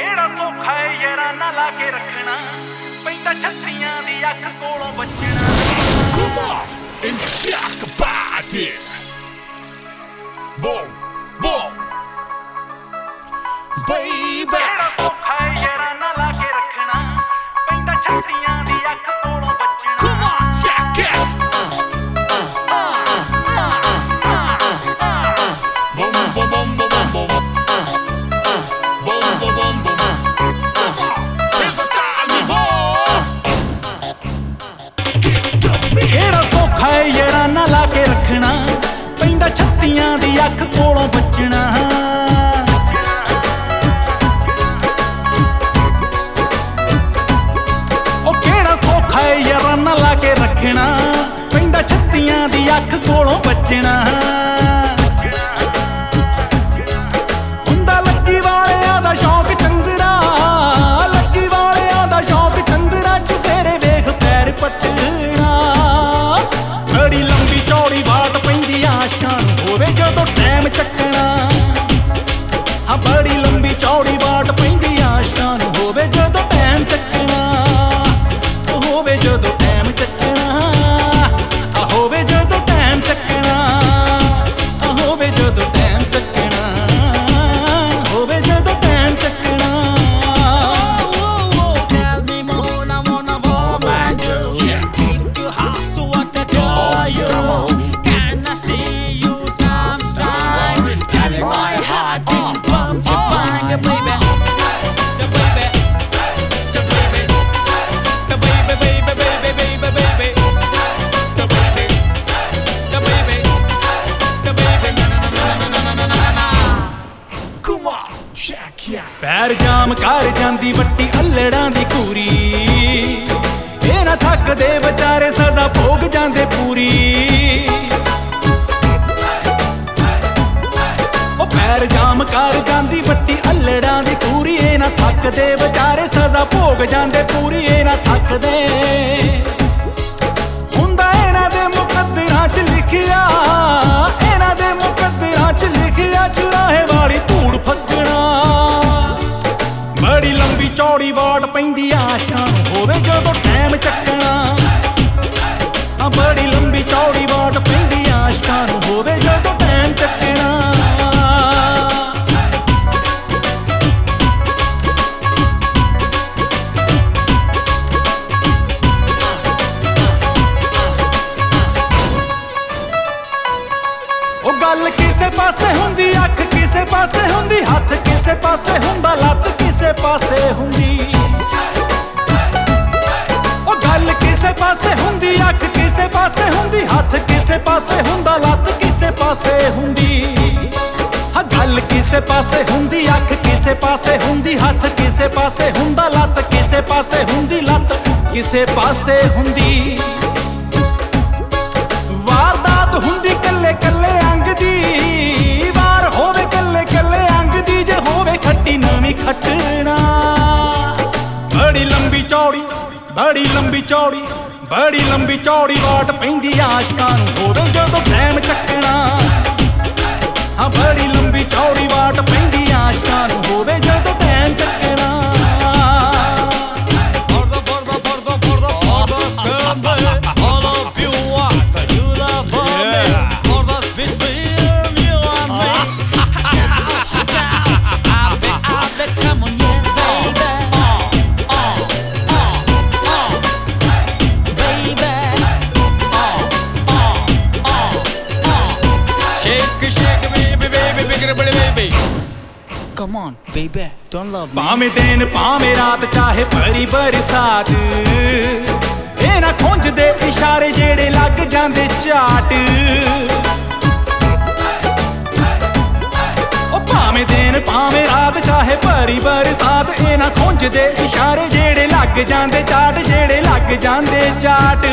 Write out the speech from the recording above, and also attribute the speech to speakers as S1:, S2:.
S1: ਕਿਹੜਾ ਸੌਖਾ ਏ ਯਾਰਾਂ ਨਾਲ ਲਾ ਕੇ ਰੱਖਣਾ? ਪੈਂਦਾ ਛੱਤੀਆਂ ਦੀ ਅੱਖ ਕੋਲੋਂ ਬਚਣਾ।
S2: Come on and talk about.
S1: ਤੀਆਂ ਦੀ ਅੱਖ ਕੋਲੋਂ ਬਚਣਾ। ਉਹ ਕਿਹੜਾ ਸੌਖਾ ਏ ਯਾਰਾਂ ਨਾਲ ਲਾ ਕੇ ਰੱਖਣਾ। ਪੈਂਦਾ ਛੱਤੀਆਂ ਦੀ ਅੱਖ ਕੋਲੋਂ ਬਚਣਾ। হবে যদু ਪੈਰ ਜਾਮ ਕਰ ਜਾਂਦੀ ਵੱਟੀ ਅਲੜਾਂ ਦੀ ਕੂਰੀ। ਇਹ ਨਾ ਥੱਕਦੇ ਵਿਚਾਰੇ ਸਜ਼ਾ ਭੋਗ ਜਾਂਦੇ ਪੂਰੀ। ਉਹ ਪੈਰ ਜਾਮ ਕਰ ਜਾਂਦੀ ਵੱਟੀ ਅਲੜਾਂ ਦੀ ਕੂਰੀ। ਇਹ ਨਾ ਥੱਕਦੇ ਵਿਚਾਰੇ ਸਜ਼ਾ ਭੋਗ ਜਾਂਦੇ ਪੂਰੀ। ਇਹ ਨਾ ਥੱਕਦੇ ਚੌੜੀ ਵਾਟ ਪੈਂਦੀ ਆਸ਼ਕਾਂ ਨੂੰ। ਹੋਵੇ ਜਦੋਂ ਟਾਈਮ ਚੱਕਣਾ। ਆ ਬੜੀ ਲੰਬੀ ਚੌੜੀ ਵਾਟ ਪੈਂਦੀ ਆਸ਼ਕਾਂ ਨੂੰ। ਹੋਵੇ ਜਦੋਂ ਟਾਈਮ ਚੱਕਣਾ। ਉਹ ਗੱਲ ਕਿਸੇ ਪਾਸੇ ਹੁੰਦੀ, ਅੱਖ ਕਿਸੇ ਪਾਸੇ ਹੁੰਦੀ, ਹੱਥ ਕਿਸੇ ਪਾਸੇ ਹੁੰਦਾ ਕਿਸੇ ਪਾਸੇ ਹੁੰਦੀ ਉਹ ਗੱਲ ਕਿਸੇ ਪਾਸੇ ਹੁੰਦੀ ਅੱਖ ਕਿਸੇ ਪਾਸੇ ਹੁੰਦੀ ਹੱਥ ਕਿਸੇ ਪਾਸੇ ਹੁੰਦਾ ਲੱਤ ਕਿਸੇ ਪਾਸੇ ਹੁੰਦੀ ਹਾਂ ਗੱਲ ਕਿਸੇ ਪਾਸੇ ਹੁੰਦੀ ਅੱਖ ਕਿਸੇ ਪਾਸੇ ਹੁੰਦੀ ਹੱਥ ਕਿਸੇ ਪਾਸੇ ਹੁੰਦਾ ਲੱਤ ਕਿਸੇ ਪਾਸੇ ਹੁੰਦੀ ਲੱਤ ਕਿਸੇ ਪਾਸੇ ਹੁੰਦੀ ਵਾਰਦਾਤ ਹੁੰਦੀ ਕੱਲੇ ਕੱਲੇ ਬੜੀ ਲੰਬੀ ਚੌੜੀ ਬੜੀ ਲੰਬੀ ਚੌੜੀ ਵਾਟ ਪੈਂਦੀ ਆਸ਼ਕਾਂ ਨੂੰ। ਹੋਵੇ ਜਦੋਂ ਟਾਈਮ ਚੱਕਣਾ
S3: baby, baby Come on, baby, don't love me.
S1: ਭਾਵੇਂ ਦਿਨ ਭਾਵੇਂ ਰਾਤ ਚਾਹੇ ਭਰੀ ਬਰਸਾਤ। ਇਹ ਨਾ ਖੁੰਝਦੇ ਇਸ਼ਾਰੇ ਜਿਹੜੇ ਲੱਗ ਜਾਂਦੇ ਝਾਟ। ਉਹ ਭਾਵੇਂ ਦਿਨ ਭਾਵੇਂ ਰਾਤ ਚਾਹੇ ਭਰੀ ਬਰਸਾਤ। ਇਹ ਨਾ ਖੁੰਝਦੇ ਇਸ਼ਾਰੇ ਜਿਹੜੇ ਲੱਗ ਜਾਂਦੇ ਝਾਟ ਜਿਹੜੇ ਲੱਗ ਜਾਂਦੇ ਝਾਟ।